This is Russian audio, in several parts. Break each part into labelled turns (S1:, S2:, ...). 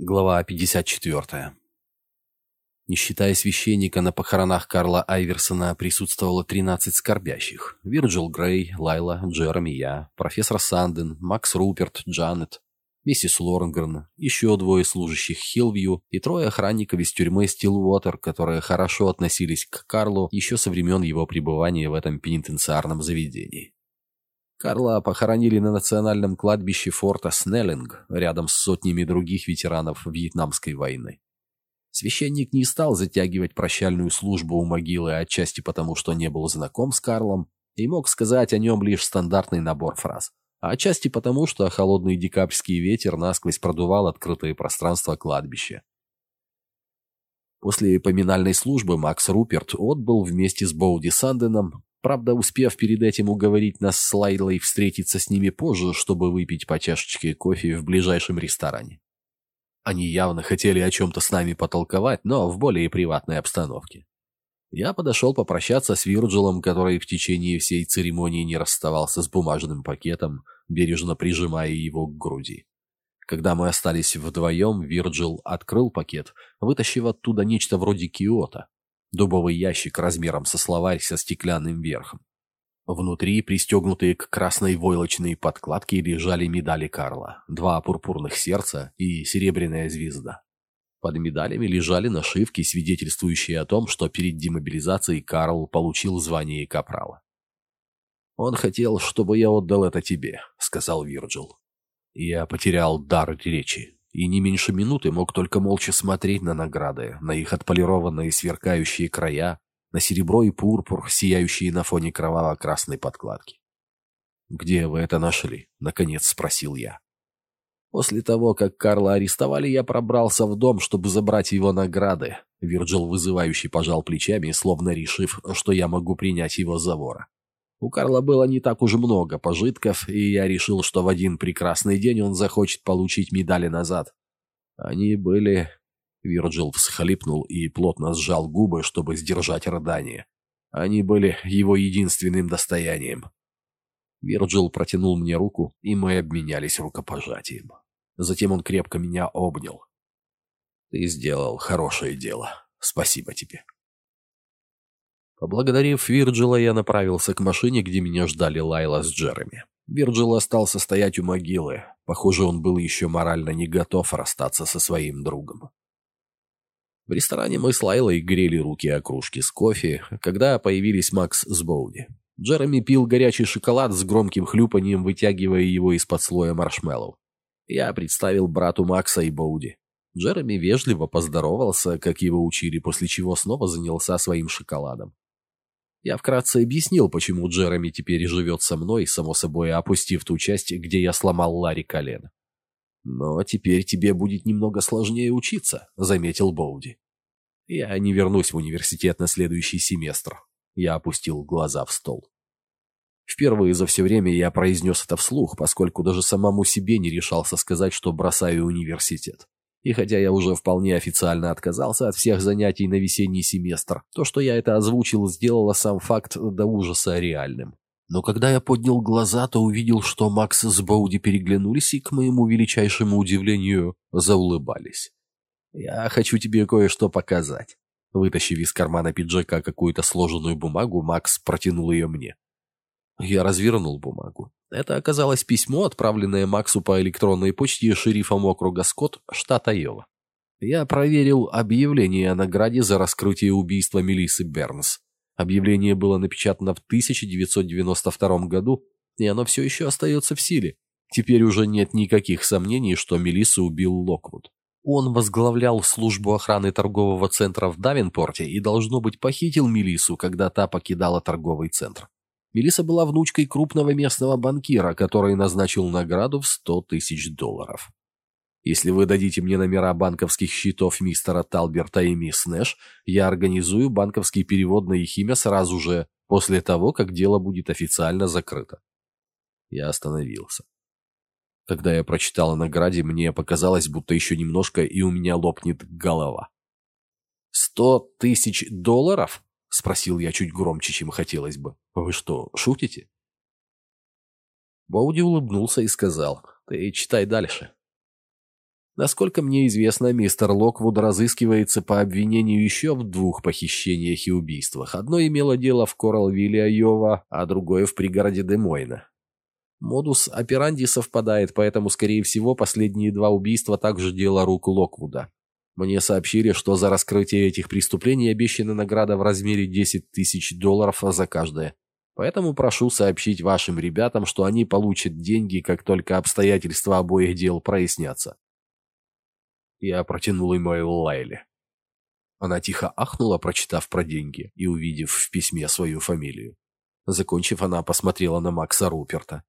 S1: Глава 54. Не считая священника, на похоронах Карла Айверсона присутствовало 13 скорбящих. Вирджил Грей, Лайла, Джереми, я, профессор Санден, Макс Руперт, Джанет, миссис Лорнгрен, еще двое служащих Хилвью и трое охранников из тюрьмы Стилуотер, которые хорошо относились к Карлу еще со времен его пребывания в этом пенитенциарном заведении. Карла похоронили на национальном кладбище форта Снеллинг, рядом с сотнями других ветеранов Вьетнамской войны. Священник не стал затягивать прощальную службу у могилы, отчасти потому, что не был знаком с Карлом и мог сказать о нем лишь стандартный набор фраз, а отчасти потому, что холодный декабрьский ветер насквозь продувал открытое пространство кладбища. После поминальной службы Макс Руперт отбыл вместе с Боуди Санденом Правда, успев перед этим уговорить нас с Лайлой встретиться с ними позже, чтобы выпить по чашечке кофе в ближайшем ресторане. Они явно хотели о чем-то с нами потолковать, но в более приватной обстановке. Я подошел попрощаться с Вирджилом, который в течение всей церемонии не расставался с бумажным пакетом, бережно прижимая его к груди. Когда мы остались вдвоем, Вирджил открыл пакет, вытащив оттуда нечто вроде киота. Дубовый ящик размером со словарь со стеклянным верхом. Внутри, пристегнутые к красной войлочной подкладке, лежали медали Карла, два пурпурных сердца и серебряная звезда. Под медалями лежали нашивки, свидетельствующие о том, что перед демобилизацией Карл получил звание капрала. «Он хотел, чтобы я отдал это тебе», — сказал Вирджил. Я потерял дар речи и не меньше минуты мог только молча смотреть на награды, на их отполированные сверкающие края, на серебро и пурпур, сияющие на фоне кроваво-красной подкладки. «Где вы это нашли?» — наконец спросил я. После того, как Карла арестовали, я пробрался в дом, чтобы забрать его награды. Вирджил вызывающий пожал плечами, словно решив, что я могу принять его за вора. У Карла было не так уж много пожитков, и я решил, что в один прекрасный день он захочет получить медали назад. Они были... Вирджил всхлипнул и плотно сжал губы, чтобы сдержать рыдание. Они были его единственным достоянием. Вирджил протянул мне руку, и мы обменялись рукопожатием. Затем он крепко меня обнял. «Ты сделал хорошее дело. Спасибо тебе». Поблагодарив Вирджила, я направился к машине, где меня ждали Лайла с Джереми. Вирджил остался стоять у могилы. Похоже, он был еще морально не готов расстаться со своим другом. В ресторане мы с Лайлой грели руки о кружке с кофе, когда появились Макс с Боуди. Джереми пил горячий шоколад с громким хлюпанием, вытягивая его из-под слоя маршмеллоу. Я представил брату Макса и Боуди. Джереми вежливо поздоровался, как его учили, после чего снова занялся своим шоколадом. Я вкратце объяснил, почему Джереми теперь живет со мной, само собой опустив ту часть, где я сломал Ларри колено. «Но теперь тебе будет немного сложнее учиться», — заметил Боуди. «Я не вернусь в университет на следующий семестр». Я опустил глаза в стол. Впервые за все время я произнес это вслух, поскольку даже самому себе не решался сказать, что бросаю университет. И хотя я уже вполне официально отказался от всех занятий на весенний семестр, то, что я это озвучил, сделало сам факт до ужаса реальным. Но когда я поднял глаза, то увидел, что Макс с Боуди переглянулись и, к моему величайшему удивлению, заулыбались. «Я хочу тебе кое-что показать». Вытащив из кармана пиджака какую-то сложенную бумагу, Макс протянул ее мне. Я развернул бумагу. Это оказалось письмо, отправленное Максу по электронной почте шерифом округа Скотт, штат Айова. Я проверил объявление о награде за раскрытие убийства Мелиссы Бернс. Объявление было напечатано в 1992 году, и оно все еще остается в силе. Теперь уже нет никаких сомнений, что Мелиссу убил Локвуд. Он возглавлял службу охраны торгового центра в Давенпорте и, должно быть, похитил Мелиссу, когда та покидала торговый центр. Мелиса была внучкой крупного местного банкира, который назначил награду в 100 тысяч долларов. Если вы дадите мне номера банковских счетов мистера Талберта и мисс Нэш, я организую банковский перевод на их имя сразу же, после того, как дело будет официально закрыто. Я остановился. Когда я прочитал о награде, мне показалось, будто еще немножко, и у меня лопнет голова. «Сто тысяч долларов?» — спросил я чуть громче, чем хотелось бы. «Вы что, шутите?» Боуди улыбнулся и сказал, «Ты читай дальше». Насколько мне известно, мистер Локвуд разыскивается по обвинению еще в двух похищениях и убийствах. Одно имело дело в Коралвилле, Айова, а другое в пригороде Демойна. Модус операнди совпадает, поэтому, скорее всего, последние два убийства также дело рук Локвуда. Мне сообщили, что за раскрытие этих преступлений обещана награда в размере 10 тысяч долларов за каждое. Поэтому прошу сообщить вашим ребятам, что они получат деньги, как только обстоятельства обоих дел прояснятся. Я протянул имейл Лайле. Она тихо ахнула, прочитав про деньги и увидев в письме свою фамилию. Закончив, она посмотрела на Макса Руперта.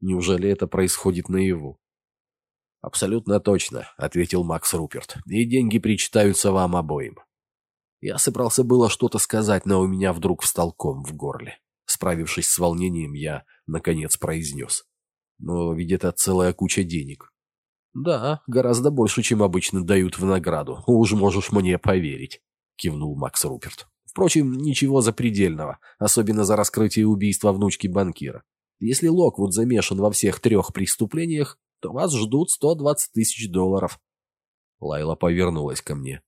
S1: Неужели это происходит наяву? «Абсолютно точно», — ответил Макс Руперт. «И деньги причитаются вам обоим». Я собрался было что-то сказать, но у меня вдруг встал ком в горле. Справившись с волнением, я, наконец, произнес. «Но ведь это целая куча денег». «Да, гораздо больше, чем обычно дают в награду. Уж можешь мне поверить», — кивнул Макс Руперт. «Впрочем, ничего запредельного, особенно за раскрытие убийства внучки банкира. Если Локвуд замешан во всех трех преступлениях, то вас ждут 120 тысяч долларов». Лайла повернулась ко мне.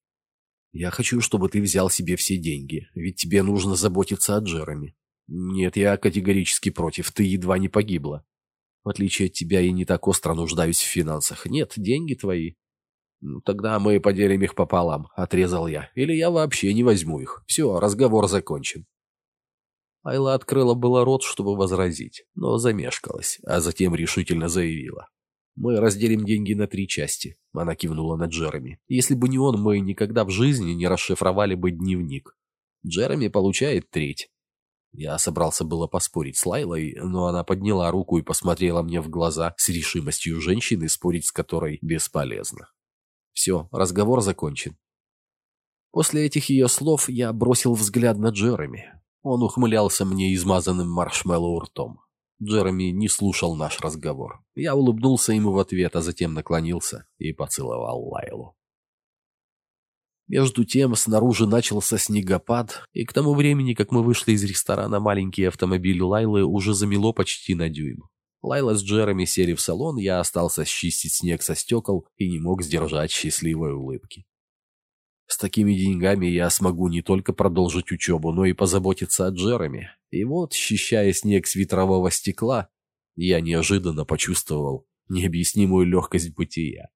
S1: «Я хочу, чтобы ты взял себе все деньги, ведь тебе нужно заботиться о Джереми». «Нет, я категорически против, ты едва не погибла. В отличие от тебя, я не так остро нуждаюсь в финансах. Нет, деньги твои». «Ну, «Тогда мы поделим их пополам», — отрезал я. «Или я вообще не возьму их. Все, разговор закончен». Айла открыла было рот, чтобы возразить, но замешкалась, а затем решительно заявила. «Мы разделим деньги на три части», — она кивнула на Джереми. «Если бы не он, мы никогда в жизни не расшифровали бы дневник. Джереми получает треть». Я собрался было поспорить с Лайлой, но она подняла руку и посмотрела мне в глаза с решимостью женщины, спорить с которой бесполезно. Все, разговор закончен. После этих ее слов я бросил взгляд на Джереми. Он ухмылялся мне измазанным маршмеллоу ртом. Джереми не слушал наш разговор. Я улыбнулся ему в ответ, а затем наклонился и поцеловал Лайлу. Между тем, снаружи начался снегопад, и к тому времени, как мы вышли из ресторана, маленький автомобиль Лайлы уже замело почти на дюйм. Лайла с Джереми сели в салон, я остался счистить снег со стекол и не мог сдержать счастливой улыбки. С такими деньгами я смогу не только продолжить учебу, но и позаботиться о Джереми. И вот, счищая снег с ветрового стекла, я неожиданно почувствовал необъяснимую легкость бытия.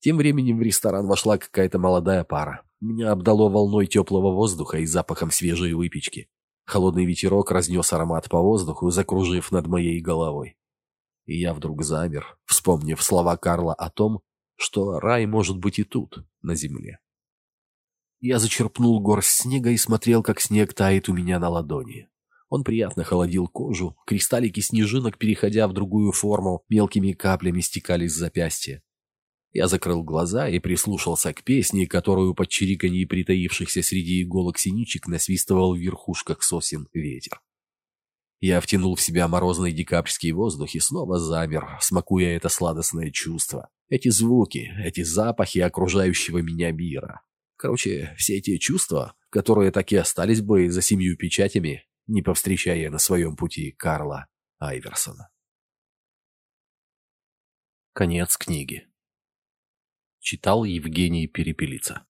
S1: Тем временем в ресторан вошла какая-то молодая пара. Меня обдало волной теплого воздуха и запахом свежей выпечки. Холодный ветерок разнес аромат по воздуху, закружив над моей головой. И я вдруг замер, вспомнив слова Карла о том, что рай может быть и тут, на земле. Я зачерпнул горсть снега и смотрел, как снег тает у меня на ладони. Он приятно холодил кожу, кристаллики снежинок, переходя в другую форму, мелкими каплями стекали с запястья. Я закрыл глаза и прислушался к песне, которую под чириканье притаившихся среди иголок синичек насвистывал в верхушках сосен ветер. Я втянул в себя морозный декабрьский воздух и снова замер, смакуя это сладостное чувство. Эти звуки, эти запахи окружающего меня мира. Короче, все эти чувства, которые так и остались бы за семью печатями, не повстречая на своем пути Карла Айверсона. Конец книги. Читал Евгений Перепелица.